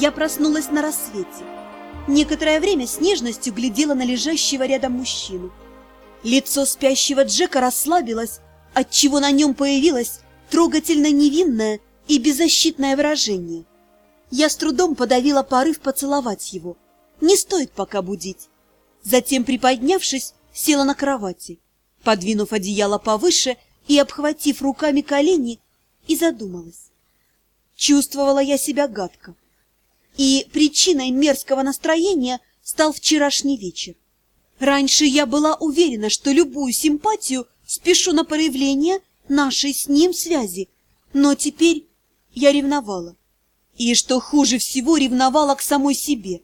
Я проснулась на рассвете. Некоторое время с нежностью глядела на лежащего рядом мужчину. Лицо спящего Джека расслабилось, отчего на нем появилось трогательно невинное и беззащитное выражение. Я с трудом подавила порыв поцеловать его. Не стоит пока будить. Затем, приподнявшись, села на кровати, подвинув одеяло повыше и обхватив руками колени, и задумалась. Чувствовала я себя гадко. И причиной мерзкого настроения стал вчерашний вечер. Раньше я была уверена, что любую симпатию спешу на проявление нашей с ним связи, но теперь я ревновала. И, что хуже всего, ревновала к самой себе.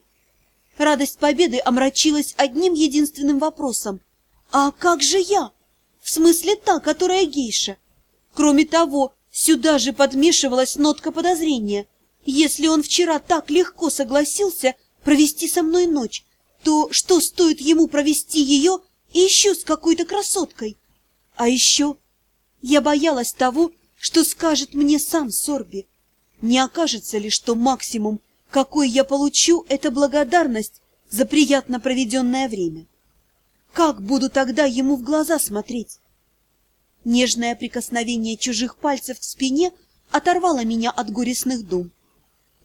Радость победы омрачилась одним единственным вопросом. А как же я? В смысле та, которая гейша? Кроме того, сюда же подмешивалась нотка подозрения – если он вчера так легко согласился провести со мной ночь, то что стоит ему провести ее и еще с какой-то красоткой? А еще я боялась того, что скажет мне сам Сорби. Не окажется ли, что максимум, какой я получу, это благодарность за приятно проведенное время? Как буду тогда ему в глаза смотреть? Нежное прикосновение чужих пальцев к спине оторвало меня от горестных дум.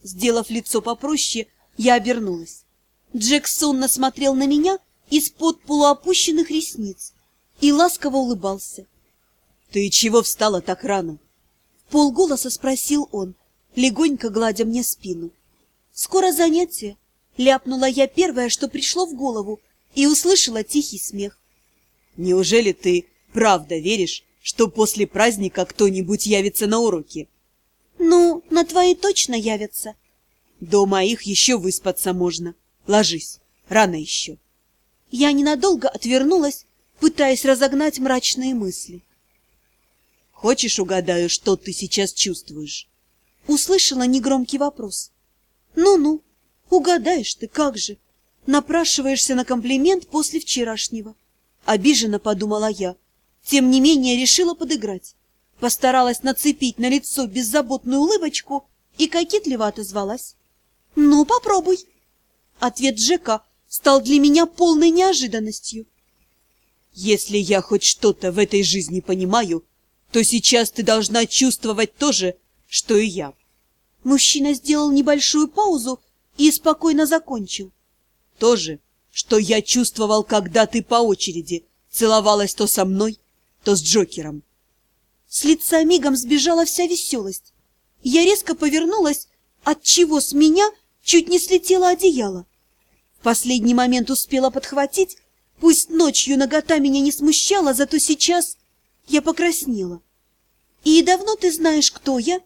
Сделав лицо попроще, я обернулась. Джек сонно смотрел на меня из-под полуопущенных ресниц и ласково улыбался. — Ты чего встала так рано? — полголоса спросил он, легонько гладя мне спину. — Скоро занятие, — ляпнула я первое, что пришло в голову, и услышала тихий смех. — Неужели ты правда веришь, что после праздника кто-нибудь явится на уроки? Ну, на твои точно явятся. До моих еще выспаться можно. Ложись, рано еще. Я ненадолго отвернулась, пытаясь разогнать мрачные мысли. Хочешь, угадаю, что ты сейчас чувствуешь? Услышала негромкий вопрос. Ну-ну, угадаешь ты, как же. Напрашиваешься на комплимент после вчерашнего. Обиженно подумала я. Тем не менее решила подыграть постаралась нацепить на лицо беззаботную улыбочку и кокетливо отозвалась. «Ну, попробуй!» Ответ Джека стал для меня полной неожиданностью. «Если я хоть что-то в этой жизни понимаю, то сейчас ты должна чувствовать то же, что и я». Мужчина сделал небольшую паузу и спокойно закончил. «То же, что я чувствовал, когда ты по очереди целовалась то со мной, то с Джокером. С лица мигом сбежала вся веселость. Я резко повернулась, отчего с меня чуть не слетело одеяло. В последний момент успела подхватить, пусть ночью нагота меня не смущала, зато сейчас я покраснела. «И давно ты знаешь, кто я?»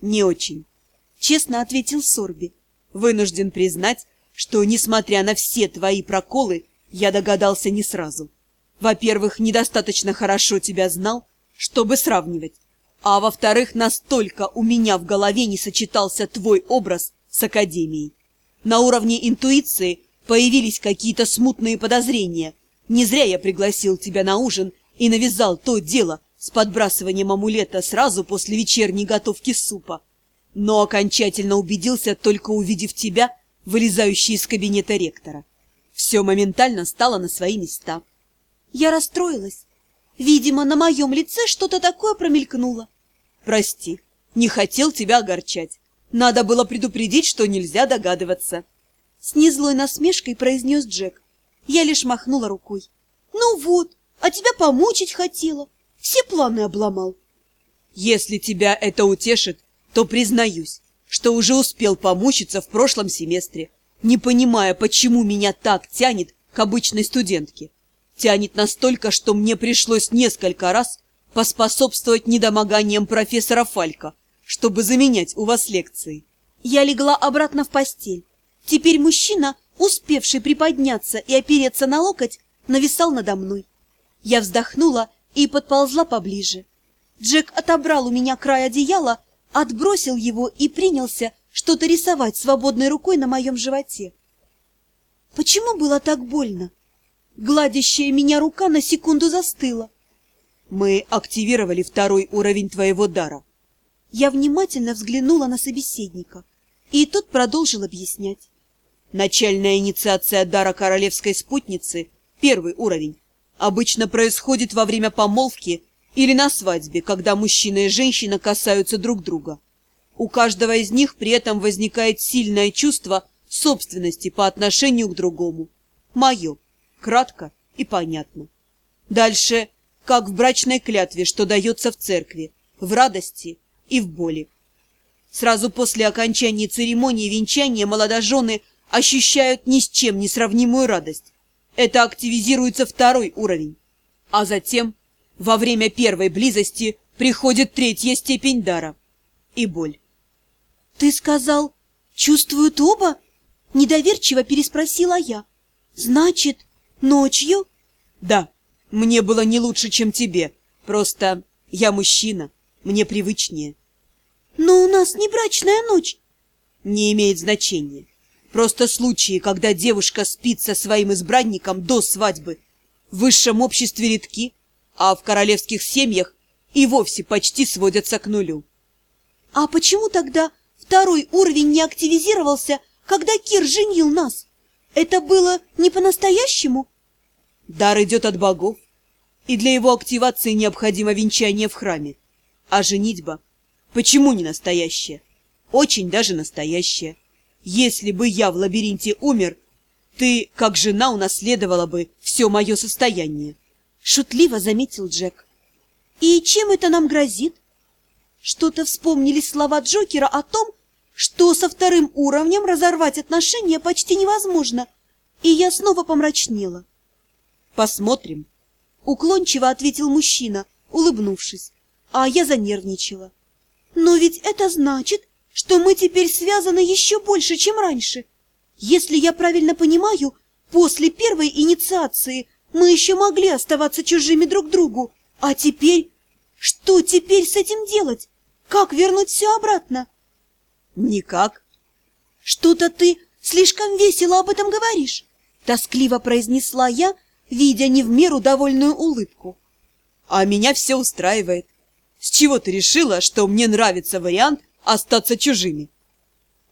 «Не очень», — честно ответил Сорби. «Вынужден признать, что, несмотря на все твои проколы, я догадался не сразу. Во-первых, недостаточно хорошо тебя знал, чтобы сравнивать. А во-вторых, настолько у меня в голове не сочетался твой образ с Академией. На уровне интуиции появились какие-то смутные подозрения. Не зря я пригласил тебя на ужин и навязал то дело с подбрасыванием амулета сразу после вечерней готовки супа. Но окончательно убедился, только увидев тебя, вылезающий из кабинета ректора. Все моментально стало на свои места. Я расстроилась Видимо, на моем лице что-то такое промелькнуло. Прости, не хотел тебя огорчать. Надо было предупредить, что нельзя догадываться. С незлой насмешкой произнес Джек. Я лишь махнула рукой. Ну вот, а тебя помучить хотела. Все планы обломал. Если тебя это утешит, то признаюсь, что уже успел помучиться в прошлом семестре, не понимая, почему меня так тянет к обычной студентке. Тянет настолько, что мне пришлось несколько раз поспособствовать недомоганиям профессора Фалька, чтобы заменять у вас лекции. Я легла обратно в постель. Теперь мужчина, успевший приподняться и опереться на локоть, нависал надо мной. Я вздохнула и подползла поближе. Джек отобрал у меня край одеяла, отбросил его и принялся что-то рисовать свободной рукой на моем животе. Почему было так больно? Гладящая меня рука на секунду застыла. Мы активировали второй уровень твоего дара. Я внимательно взглянула на собеседника. И тот продолжил объяснять. Начальная инициация дара королевской спутницы, первый уровень, обычно происходит во время помолвки или на свадьбе, когда мужчина и женщина касаются друг друга. У каждого из них при этом возникает сильное чувство собственности по отношению к другому. Мое. Кратко и понятно. Дальше, как в брачной клятве, что дается в церкви, в радости и в боли. Сразу после окончания церемонии венчания молодожены ощущают ни с чем не сравнимую радость. Это активизируется второй уровень. А затем, во время первой близости, приходит третья степень дара и боль. «Ты сказал, чувствуют оба?» Недоверчиво переспросила я. «Значит, ночью?» «Да, мне было не лучше, чем тебе. Просто я мужчина, мне привычнее». «Но у нас не брачная ночь». «Не имеет значения. Просто случаи, когда девушка спит со своим избранником до свадьбы. В высшем обществе редки, а в королевских семьях и вовсе почти сводятся к нулю». «А почему тогда второй уровень не активизировался, когда Кир женил нас? Это было не по-настоящему?» Дар идет от богов, и для его активации необходимо венчание в храме. А женитьба? Почему не настоящая? Очень даже настоящая. Если бы я в лабиринте умер, ты, как жена, унаследовала бы все мое состояние. Шутливо заметил Джек. И чем это нам грозит? Что-то вспомнили слова Джокера о том, что со вторым уровнем разорвать отношения почти невозможно, и я снова помрачнела. Посмотрим. Уклончиво ответил мужчина, улыбнувшись, а я занервничала. Но ведь это значит, что мы теперь связаны еще больше, чем раньше. Если я правильно понимаю, после первой инициации мы еще могли оставаться чужими друг другу, а теперь... Что теперь с этим делать? Как вернуть все обратно? Никак. Что-то ты слишком весело об этом говоришь, тоскливо произнесла я, видя не в меру довольную улыбку. А меня все устраивает. С чего ты решила, что мне нравится вариант остаться чужими?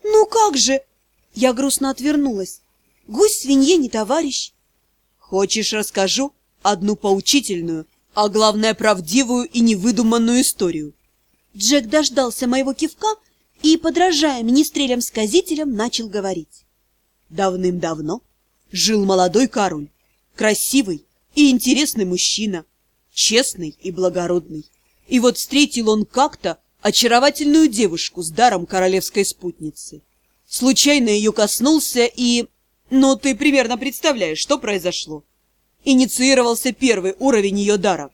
Ну как же? Я грустно отвернулась. Гусь свинье не товарищ. Хочешь, расскажу одну поучительную, а главное правдивую и невыдуманную историю? Джек дождался моего кивка и, подражая министрелям-сказителям, начал говорить. Давным-давно жил молодой король, красивый и интересный мужчина, честный и благородный. И вот встретил он как-то очаровательную девушку с даром королевской спутницы. Случайно ее коснулся и... Ну, ты примерно представляешь, что произошло. Инициировался первый уровень ее дара.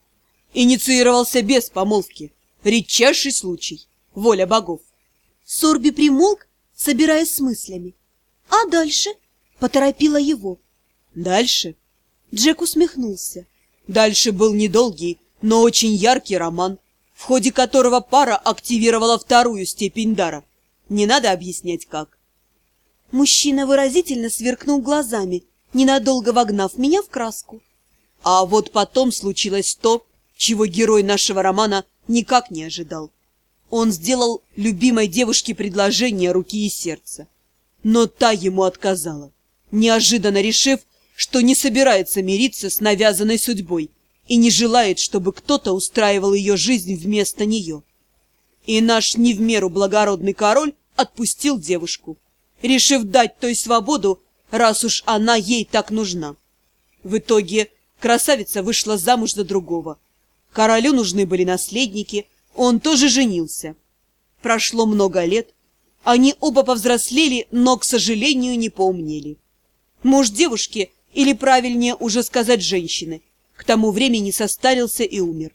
Инициировался без помолвки. Редчайший случай. Воля богов. Сорби примолк, собираясь с мыслями. А дальше? Поторопила его. Дальше? Джек усмехнулся. Дальше был недолгий, но очень яркий роман, в ходе которого пара активировала вторую степень дара. Не надо объяснять, как. Мужчина выразительно сверкнул глазами, ненадолго вогнав меня в краску. А вот потом случилось то, чего герой нашего романа никак не ожидал. Он сделал любимой девушке предложение руки и сердца. Но та ему отказала, неожиданно решив, что не собирается мириться с навязанной судьбой и не желает, чтобы кто-то устраивал ее жизнь вместо нее. И наш не в меру благородный король отпустил девушку, решив дать той свободу, раз уж она ей так нужна. В итоге красавица вышла замуж за другого. Королю нужны были наследники, он тоже женился. Прошло много лет, они оба повзрослели, но, к сожалению, не поумнели. Муж девушки или правильнее уже сказать женщины, к тому времени состарился и умер.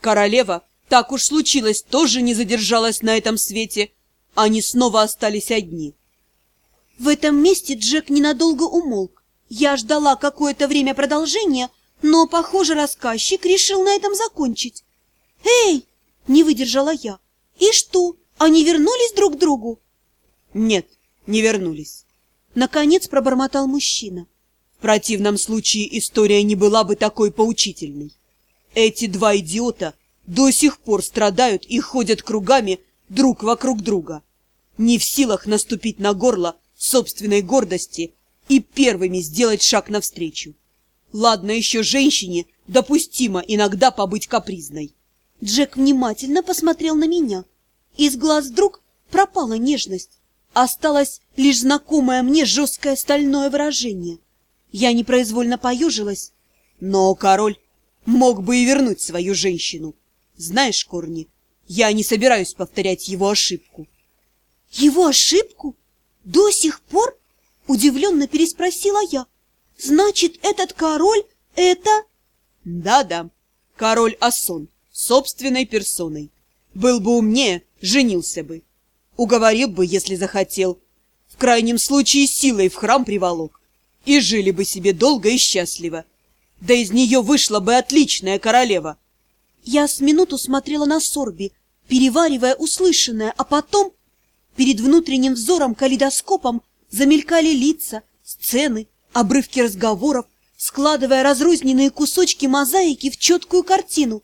Королева, так уж случилось, тоже не задержалась на этом свете, они снова остались одни. В этом месте Джек ненадолго умолк. Я ждала какое-то время продолжения, но, похоже, рассказчик решил на этом закончить. «Эй!» — не выдержала я. «И что, они вернулись друг к другу?» «Нет, не вернулись», — наконец пробормотал мужчина. В противном случае история не была бы такой поучительной. Эти два идиота до сих пор страдают и ходят кругами друг вокруг друга. не в силах наступить на горло собственной гордости и первыми сделать шаг навстречу. Ладно еще женщине допустимо иногда побыть капризной. Джек внимательно посмотрел на меня. Из глаз вдруг пропала нежность. Осталось лишь знакомое мне жесткое стальное выражение. Я непроизвольно поюжилась. Но король мог бы и вернуть свою женщину. Знаешь, Корни, я не собираюсь повторять его ошибку. Его ошибку? До сих пор? Удивленно переспросила я. Значит, этот король — это... Да-да, король Асон, собственной персоной. Был бы умнее, женился бы. Уговорил бы, если захотел. В крайнем случае силой в храм приволок. И жили бы себе долго и счастливо. Да из нее вышла бы отличная королева. Я с минуту смотрела на Сорби, переваривая услышанное, а потом перед внутренним взором калейдоскопом замелькали лица, сцены, обрывки разговоров, складывая разрозненные кусочки мозаики в четкую картину.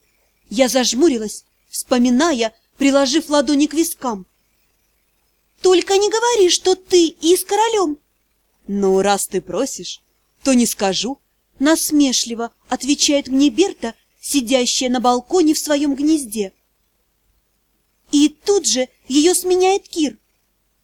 Я зажмурилась, вспоминая, приложив ладони к вискам. «Только не говори, что ты и с королем!» «Ну, раз ты просишь, то не скажу», — насмешливо отвечает мне Берта, сидящая на балконе в своем гнезде. И тут же ее сменяет Кир.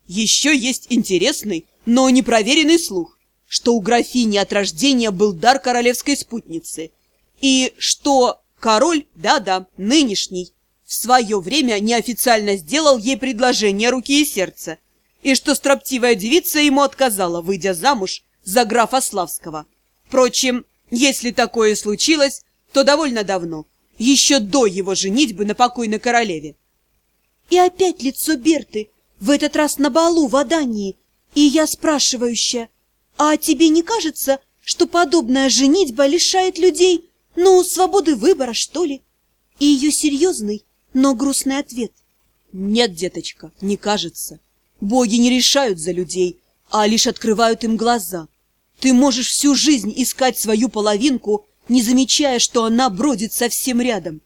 Еще есть интересный, но непроверенный слух что у графини от рождения был дар королевской спутницы, и что король, да-да, нынешний, в свое время неофициально сделал ей предложение руки и сердца, и что строптивая девица ему отказала, выйдя замуж за графа Славского. Впрочем, если такое случилось, то довольно давно, еще до его женитьбы на покойной королеве. И опять лицо Берты, в этот раз на балу в Адании, и я спрашивающая – а тебе не кажется, что подобная женитьба лишает людей, ну, свободы выбора, что ли? И ее серьезный, но грустный ответ. Нет, деточка, не кажется. Боги не решают за людей, а лишь открывают им глаза. Ты можешь всю жизнь искать свою половинку, не замечая, что она бродит совсем рядом.